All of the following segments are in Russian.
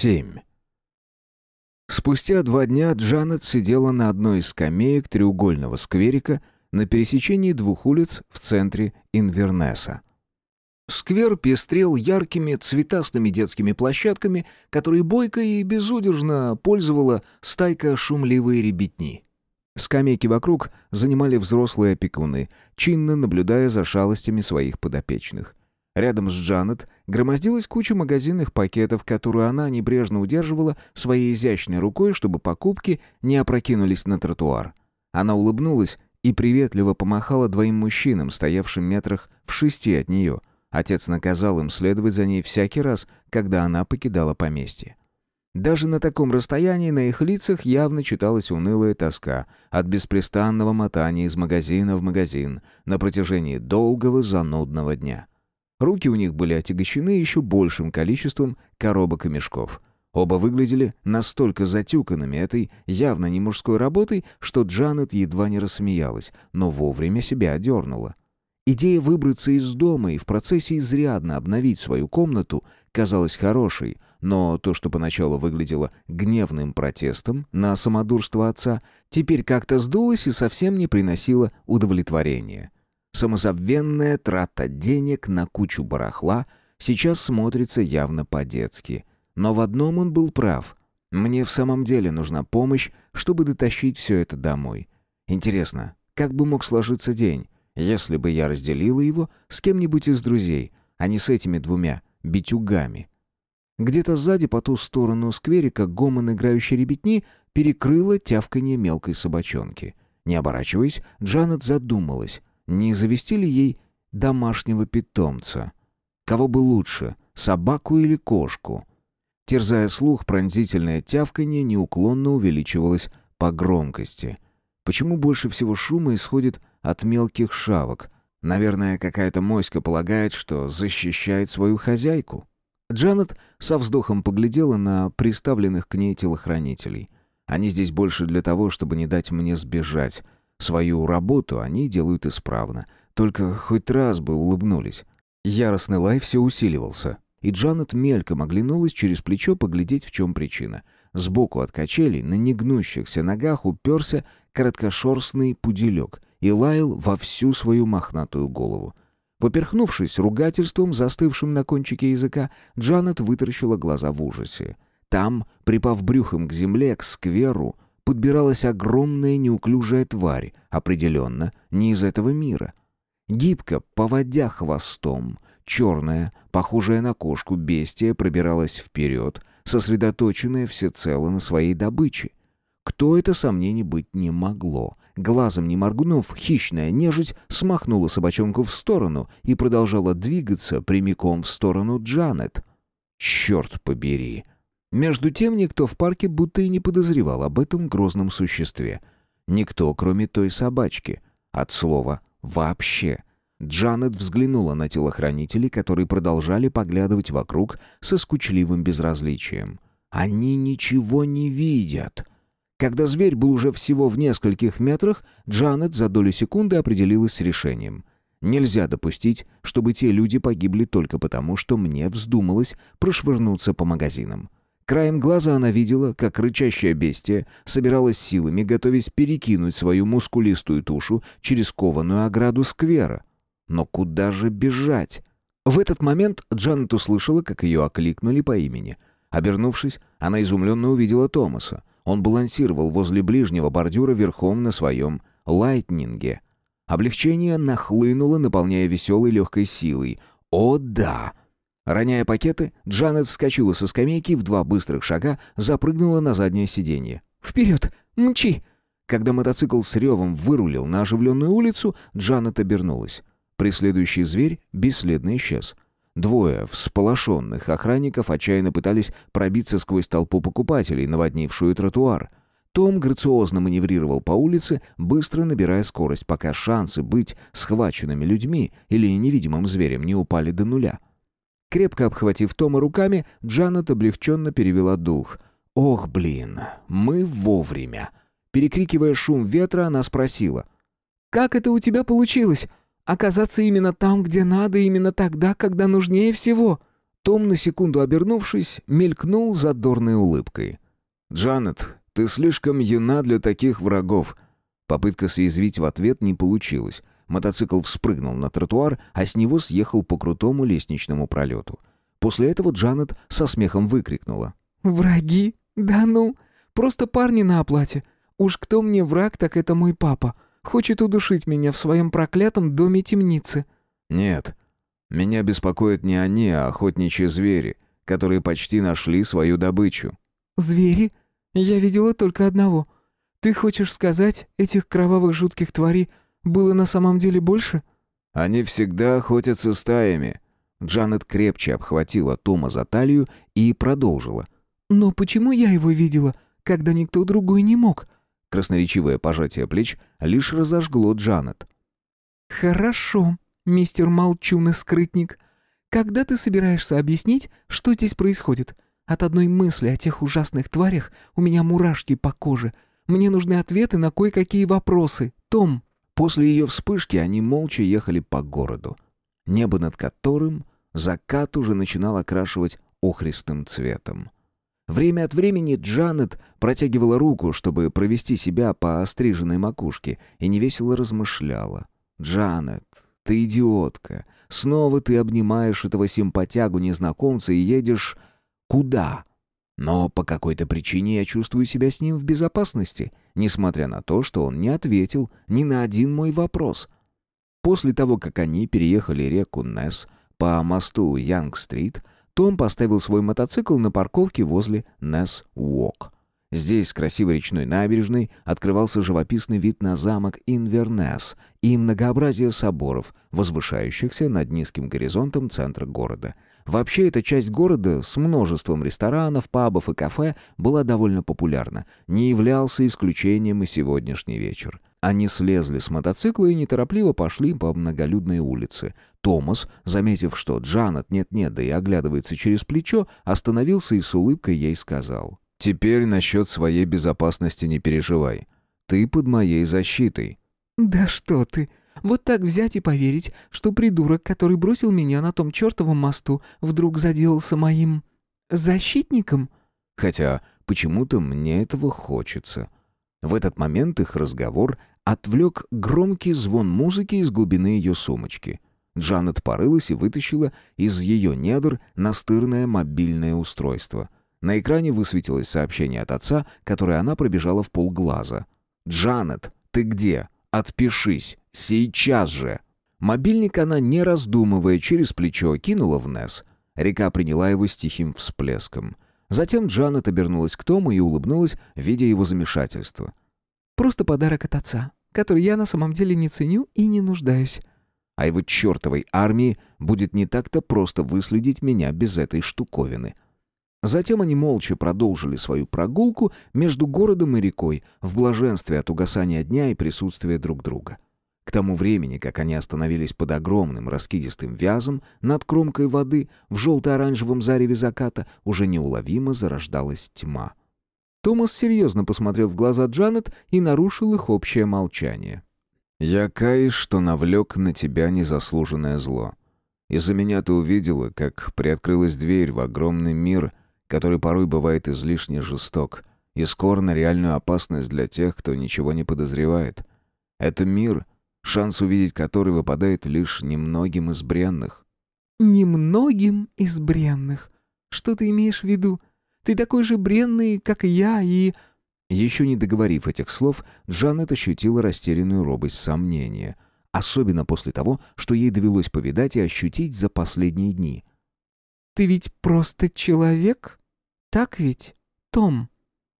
7. Спустя два дня Джанет сидела на одной из скамеек треугольного скверика на пересечении двух улиц в центре Инвернеса. Сквер пестрел яркими цветастыми детскими площадками, которые бойко и безудержно пользовала стайка шумливой ребятни. Скамейки вокруг занимали взрослые опекуны, чинно наблюдая за шалостями своих подопечных. Рядом с Джанет громоздилась куча магазинных пакетов, которую она небрежно удерживала своей изящной рукой, чтобы покупки не опрокинулись на тротуар. Она улыбнулась и приветливо помахала двоим мужчинам, стоявшим метрах в шести от нее. Отец наказал им следовать за ней всякий раз, когда она покидала поместье. Даже на таком расстоянии на их лицах явно читалась унылая тоска от беспрестанного мотания из магазина в магазин на протяжении долгого занудного дня. Руки у них были отягощены еще большим количеством коробок и мешков. Оба выглядели настолько затюканными этой явно не мужской работой, что Джанет едва не рассмеялась, но вовремя себя одернула. Идея выбраться из дома и в процессе изрядно обновить свою комнату казалась хорошей, но то, что поначалу выглядело гневным протестом на самодурство отца, теперь как-то сдулось и совсем не приносило удовлетворения. Самозабвенная трата денег на кучу барахла сейчас смотрится явно по-детски. Но в одном он был прав. Мне в самом деле нужна помощь, чтобы дотащить все это домой. Интересно, как бы мог сложиться день, если бы я разделила его с кем-нибудь из друзей, а не с этими двумя битюгами? Где-то сзади по ту сторону скверика гомон играющей ребятни перекрыло тявканье мелкой собачонки. Не оборачиваясь, Джанет задумалась, не завести ли ей домашнего питомца. Кого бы лучше, собаку или кошку? Терзая слух, пронзительное тявканье неуклонно увеличивалось по громкости. Почему больше всего шума исходит от мелких шавок? Наверное, какая-то моська полагает, что защищает свою хозяйку. Джанет со вздохом поглядела на приставленных к ней телохранителей. Они здесь больше для того, чтобы не дать мне сбежать, Свою работу они делают исправно. Только хоть раз бы улыбнулись. Яростный лай все усиливался. И Джанет мельком оглянулась через плечо поглядеть, в чем причина. Сбоку от качелей на негнущихся ногах уперся короткошерстный пуделек и лаял во всю свою мохнатую голову. Поперхнувшись ругательством, застывшим на кончике языка, Джанет вытаращила глаза в ужасе. Там, припав брюхом к земле, к скверу, подбиралась огромная неуклюжая тварь, определенно не из этого мира. Гибко, поводя хвостом, черная, похожая на кошку, бестия пробиралась вперед, сосредоточенная всецело на своей добыче. Кто это, сомнений быть не могло. Глазом не моргнув, хищная нежить смахнула собачонку в сторону и продолжала двигаться прямиком в сторону Джанет. «Черт побери!» Между тем никто в парке будто и не подозревал об этом грозном существе. Никто, кроме той собачки. От слова «вообще». Джанет взглянула на телохранителей, которые продолжали поглядывать вокруг со скучливым безразличием. «Они ничего не видят!» Когда зверь был уже всего в нескольких метрах, Джанет за долю секунды определилась с решением. Нельзя допустить, чтобы те люди погибли только потому, что мне вздумалось прошвырнуться по магазинам. Краем глаза она видела, как рычащее бестие собиралось силами, готовясь перекинуть свою мускулистую тушу через кованую ограду сквера. Но куда же бежать? В этот момент Джанет услышала, как ее окликнули по имени. Обернувшись, она изумленно увидела Томаса. Он балансировал возле ближнего бордюра верхом на своем лайтнинге. Облегчение нахлынуло, наполняя веселой легкой силой. «О да!» Роняя пакеты, Джанет вскочила со скамейки в два быстрых шага запрыгнула на заднее сиденье. «Вперед! Мчи!» Когда мотоцикл с ревом вырулил на оживленную улицу, Джанет обернулась. Преследующий зверь бесследно исчез. Двое всполошенных охранников отчаянно пытались пробиться сквозь толпу покупателей, наводнившую тротуар. Том грациозно маневрировал по улице, быстро набирая скорость, пока шансы быть схваченными людьми или невидимым зверем не упали до нуля. Крепко обхватив Тома руками, Джанет облегченно перевела дух. «Ох, блин, мы вовремя!» Перекрикивая шум ветра, она спросила. «Как это у тебя получилось? Оказаться именно там, где надо, именно тогда, когда нужнее всего?» Том, на секунду обернувшись, мелькнул задорной улыбкой. «Джанет, ты слишком юна для таких врагов». Попытка съязвить в ответ не получилась. Мотоцикл вспрыгнул на тротуар, а с него съехал по крутому лестничному пролету. После этого Джанет со смехом выкрикнула. «Враги? Да ну! Просто парни на оплате. Уж кто мне враг, так это мой папа. Хочет удушить меня в своем проклятом доме темницы». «Нет. Меня беспокоят не они, а охотничьи звери, которые почти нашли свою добычу». «Звери? Я видела только одного. Ты хочешь сказать, этих кровавых жутких тварей было на самом деле больше?» «Они всегда охотятся стаями». Джанет крепче обхватила Тома за талию и продолжила. «Но почему я его видела, когда никто другой не мог?» Красноречивое пожатие плеч лишь разожгло Джанет. «Хорошо, мистер Молчун и скрытник. Когда ты собираешься объяснить, что здесь происходит? От одной мысли о тех ужасных тварях у меня мурашки по коже. Мне нужны ответы на кое-какие вопросы. Том!» После ее вспышки они молча ехали по городу, небо над которым закат уже начинал окрашивать охристым цветом. Время от времени Джанет протягивала руку, чтобы провести себя по остриженной макушке, и невесело размышляла. «Джанет, ты идиотка. Снова ты обнимаешь этого симпатягу-незнакомца и едешь... куда?» Но по какой-то причине я чувствую себя с ним в безопасности, несмотря на то, что он не ответил ни на один мой вопрос. После того, как они переехали реку Несс по мосту Янг-стрит, том поставил свой мотоцикл на парковке возле Несс Уок. Здесь, с красивой речной набережной, открывался живописный вид на замок Инвернес и многообразие соборов, возвышающихся над низким горизонтом центра города. Вообще, эта часть города с множеством ресторанов, пабов и кафе была довольно популярна. Не являлся исключением и сегодняшний вечер. Они слезли с мотоцикла и неторопливо пошли по многолюдной улице. Томас, заметив, что Джанет нет-нет, да и оглядывается через плечо, остановился и с улыбкой ей сказал. «Теперь насчет своей безопасности не переживай. Ты под моей защитой». «Да что ты! Вот так взять и поверить, что придурок, который бросил меня на том чертовом мосту, вдруг заделался моим... защитником?» «Хотя почему-то мне этого хочется». В этот момент их разговор отвлек громкий звон музыки из глубины ее сумочки. Джанет порылась и вытащила из ее недр настырное мобильное устройство. На экране высветилось сообщение от отца, которое она пробежала в полглаза. «Джанет, ты где? Отпишись! Сейчас же!» Мобильник она, не раздумывая, через плечо кинула в Нес. Река приняла его с тихим всплеском — Затем Джанет обернулась к Тому и улыбнулась, видя его замешательство. «Просто подарок от отца, который я на самом деле не ценю и не нуждаюсь». А его чертовой армии будет не так-то просто выследить меня без этой штуковины. Затем они молча продолжили свою прогулку между городом и рекой, в блаженстве от угасания дня и присутствия друг друга. К тому времени, как они остановились под огромным раскидистым вязом над кромкой воды в желто-оранжевом зареве заката, уже неуловимо зарождалась тьма. Томас серьезно посмотрел в глаза Джанет и нарушил их общее молчание. «Я каюсь, что навлек на тебя незаслуженное зло. Из-за меня ты увидела, как приоткрылась дверь в огромный мир, который порой бывает излишне жесток, и скоро на реальную опасность для тех, кто ничего не подозревает. Это мир — шанс увидеть который выпадает лишь немногим из бренных. «Немногим из бренных? Что ты имеешь в виду? Ты такой же бренный, как и я, и...» Еще не договорив этих слов, Джанет ощутила растерянную робость сомнения, особенно после того, что ей довелось повидать и ощутить за последние дни. «Ты ведь просто человек? Так ведь, Том?»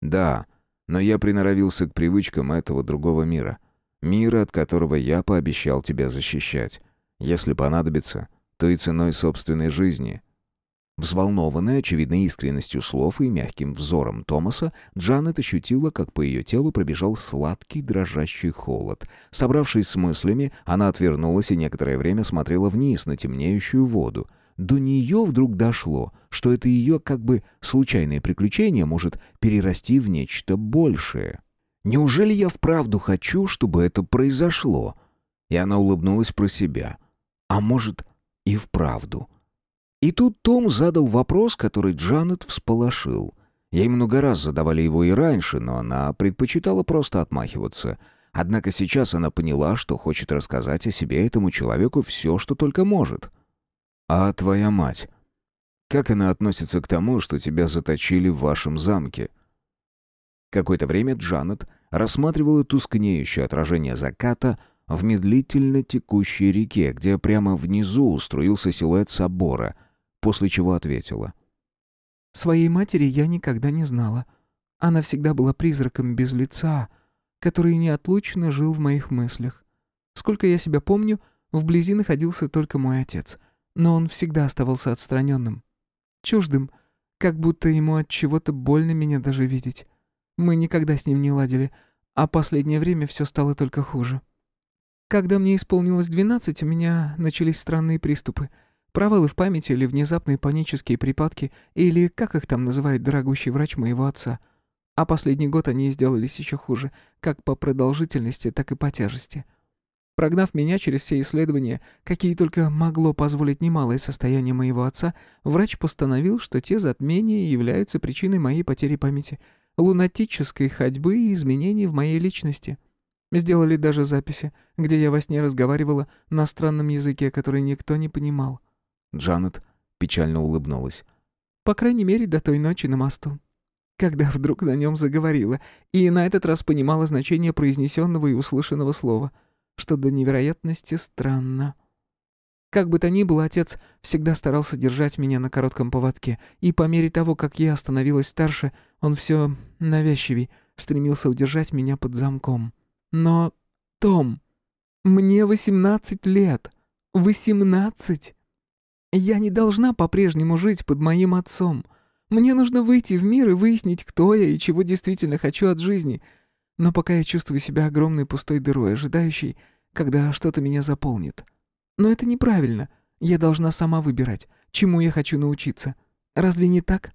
«Да, но я приноровился к привычкам этого другого мира». Мира, от которого я пообещал тебя защищать. Если понадобится, то и ценой собственной жизни». Взволнованная, очевидно, искренностью слов и мягким взором Томаса, Джанет ощутила, как по ее телу пробежал сладкий дрожащий холод. Собравшись с мыслями, она отвернулась и некоторое время смотрела вниз на темнеющую воду. До нее вдруг дошло, что это ее как бы случайное приключение может перерасти в нечто большее. Неужели я вправду хочу, чтобы это произошло? И она улыбнулась про себя. А может, и вправду. И тут Том задал вопрос, который Джанет всполошил. Ей много раз задавали его и раньше, но она предпочитала просто отмахиваться. Однако сейчас она поняла, что хочет рассказать о себе этому человеку все, что только может. «А твоя мать? Как она относится к тому, что тебя заточили в вашем замке?» Какое-то время Джанет рассматривала тускнеющее отражение заката в медлительно текущей реке, где прямо внизу устроился силуэт собора, после чего ответила. «Своей матери я никогда не знала. Она всегда была призраком без лица, который неотлучно жил в моих мыслях. Сколько я себя помню, вблизи находился только мой отец, но он всегда оставался отстраненным, чуждым, как будто ему от чего-то больно меня даже видеть. Мы никогда с ним не ладили, а последнее время все стало только хуже. Когда мне исполнилось двенадцать, у меня начались странные приступы. Провалы в памяти или внезапные панические припадки, или как их там называет дорогущий врач моего отца. А последний год они сделались еще хуже, как по продолжительности, так и по тяжести. Прогнав меня через все исследования, какие только могло позволить немалое состояние моего отца, врач постановил, что те затмения являются причиной моей потери памяти — лунатической ходьбы и изменений в моей личности. Сделали даже записи, где я во сне разговаривала на странном языке, который никто не понимал. Джанет печально улыбнулась. По крайней мере, до той ночи на мосту. Когда вдруг на нем заговорила, и на этот раз понимала значение произнесенного и услышанного слова, что до невероятности странно. Как бы то ни было, отец всегда старался держать меня на коротком поводке, и по мере того, как я становилась старше, он все навязчивей стремился удержать меня под замком. Но, Том, мне восемнадцать лет. Восемнадцать! Я не должна по-прежнему жить под моим отцом. Мне нужно выйти в мир и выяснить, кто я и чего действительно хочу от жизни. Но пока я чувствую себя огромной пустой дырой, ожидающей, когда что-то меня заполнит. Но это неправильно. Я должна сама выбирать, чему я хочу научиться. Разве не так?»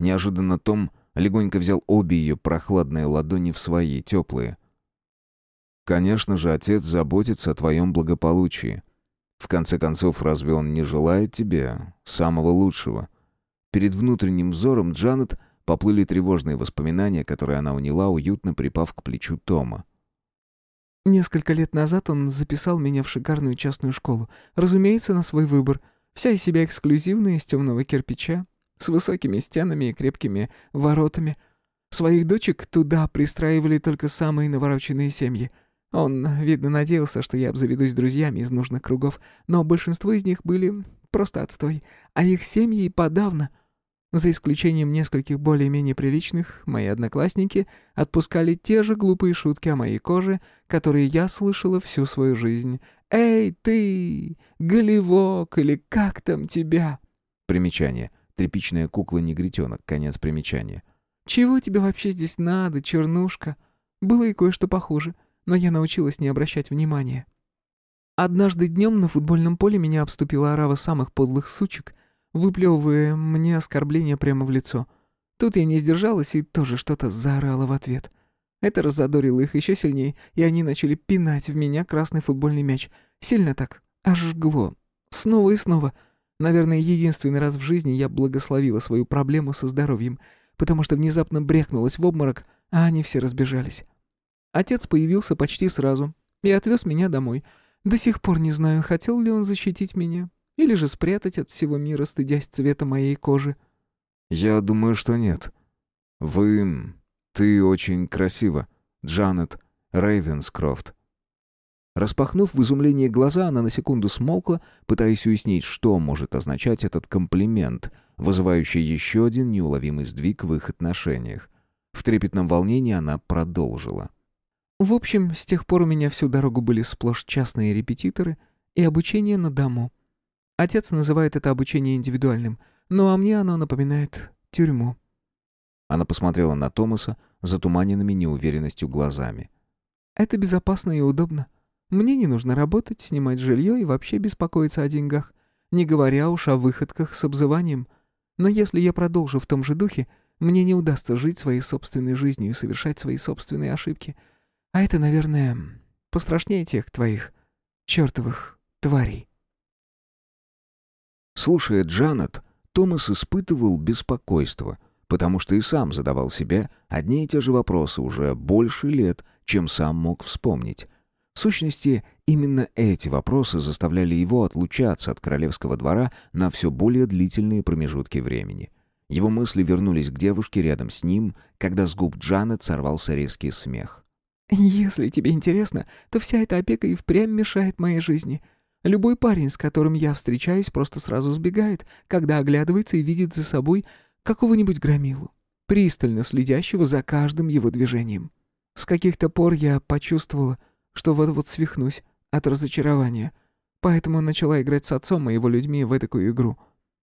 Неожиданно Том легонько взял обе ее прохладные ладони в свои, теплые. «Конечно же, отец заботится о твоем благополучии. В конце концов, разве он не желает тебе самого лучшего?» Перед внутренним взором Джанет поплыли тревожные воспоминания, которые она уняла, уютно припав к плечу Тома. Несколько лет назад он записал меня в шикарную частную школу. Разумеется, на свой выбор. Вся из себя эксклюзивная, из темного кирпича, с высокими стенами и крепкими воротами. Своих дочек туда пристраивали только самые навороченные семьи. Он, видно, надеялся, что я обзаведусь друзьями из нужных кругов, но большинство из них были просто отстой, а их семьи подавно — за исключением нескольких более-менее приличных, мои одноклассники отпускали те же глупые шутки о моей коже, которые я слышала всю свою жизнь. «Эй, ты! Голевок! Или как там тебя?» Примечание. Тряпичная кукла-негритенок. Конец примечания. «Чего тебе вообще здесь надо, чернушка?» Было и кое-что похуже, но я научилась не обращать внимания. Однажды днем на футбольном поле меня обступила орава самых подлых сучек — выплевывая мне оскорбление прямо в лицо. Тут я не сдержалась и тоже что-то заорала в ответ. Это раззадорило их еще сильнее, и они начали пинать в меня красный футбольный мяч. Сильно так, аж жгло. Снова и снова. Наверное, единственный раз в жизни я благословила свою проблему со здоровьем, потому что внезапно брекнулась в обморок, а они все разбежались. Отец появился почти сразу и отвез меня домой. До сих пор не знаю, хотел ли он защитить меня или же спрятать от всего мира, стыдясь цвета моей кожи? Я думаю, что нет. Вы... Ты очень красива. Джанет Рейвенскрофт. Распахнув в изумлении глаза, она на секунду смолкла, пытаясь уяснить, что может означать этот комплимент, вызывающий еще один неуловимый сдвиг в их отношениях. В трепетном волнении она продолжила. «В общем, с тех пор у меня всю дорогу были сплошь частные репетиторы и обучение на дому. Отец называет это обучение индивидуальным, ну а мне оно напоминает тюрьму». Она посмотрела на Томаса затуманенными неуверенностью глазами. «Это безопасно и удобно. Мне не нужно работать, снимать жилье и вообще беспокоиться о деньгах, не говоря уж о выходках с обзыванием. Но если я продолжу в том же духе, мне не удастся жить своей собственной жизнью и совершать свои собственные ошибки. А это, наверное, пострашнее тех твоих чертовых тварей». Слушая Джанет, Томас испытывал беспокойство, потому что и сам задавал себе одни и те же вопросы уже больше лет, чем сам мог вспомнить. В сущности, именно эти вопросы заставляли его отлучаться от королевского двора на все более длительные промежутки времени. Его мысли вернулись к девушке рядом с ним, когда с губ Джанет сорвался резкий смех. «Если тебе интересно, то вся эта опека и впрямь мешает моей жизни. Любой парень, с которым я встречаюсь, просто сразу сбегает, когда оглядывается и видит за собой какого-нибудь громилу, пристально следящего за каждым его движением. С каких-то пор я почувствовала, что вот-вот свихнусь от разочарования, поэтому начала играть с отцом и его людьми в эту игру.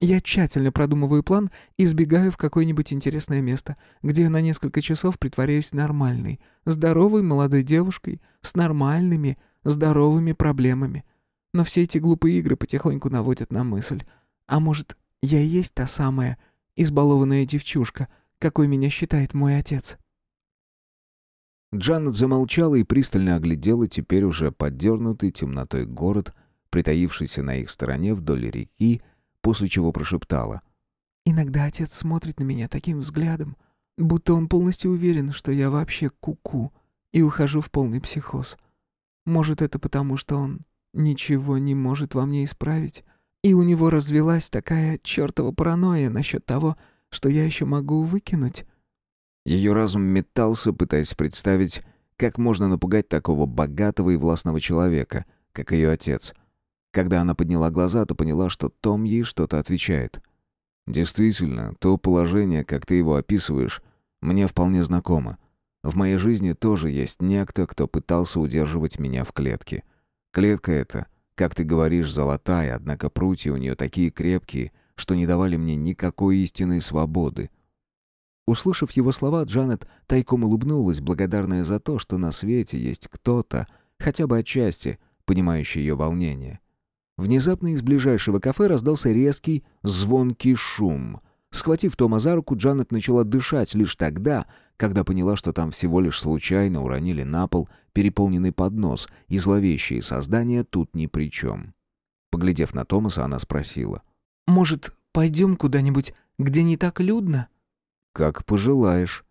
Я тщательно продумываю план и сбегаю в какое-нибудь интересное место, где на несколько часов притворяюсь нормальной, здоровой молодой девушкой с нормальными, здоровыми проблемами — но все эти глупые игры потихоньку наводят на мысль. А может, я и есть та самая избалованная девчушка, какой меня считает мой отец?» Джанет замолчала и пристально оглядела теперь уже поддернутый темнотой город, притаившийся на их стороне вдоль реки, после чего прошептала. «Иногда отец смотрит на меня таким взглядом, будто он полностью уверен, что я вообще куку -ку, и ухожу в полный психоз. Может, это потому, что он ничего не может во мне исправить. И у него развелась такая чертова паранойя насчет того, что я еще могу выкинуть. Ее разум метался, пытаясь представить, как можно напугать такого богатого и властного человека, как ее отец. Когда она подняла глаза, то поняла, что Том ей что-то отвечает. «Действительно, то положение, как ты его описываешь, мне вполне знакомо. В моей жизни тоже есть некто, кто пытался удерживать меня в клетке». Клетка эта, как ты говоришь, золотая, однако прутья у нее такие крепкие, что не давали мне никакой истинной свободы. Услышав его слова, Джанет тайком улыбнулась, благодарная за то, что на свете есть кто-то, хотя бы отчасти, понимающий ее волнение. Внезапно из ближайшего кафе раздался резкий, звонкий шум. Схватив Тома за руку, Джанет начала дышать лишь тогда, когда поняла, что там всего лишь случайно уронили на пол переполненный поднос, и зловещие создания тут ни при чем. Поглядев на Томаса, она спросила. «Может, пойдем куда-нибудь, где не так людно?» «Как пожелаешь».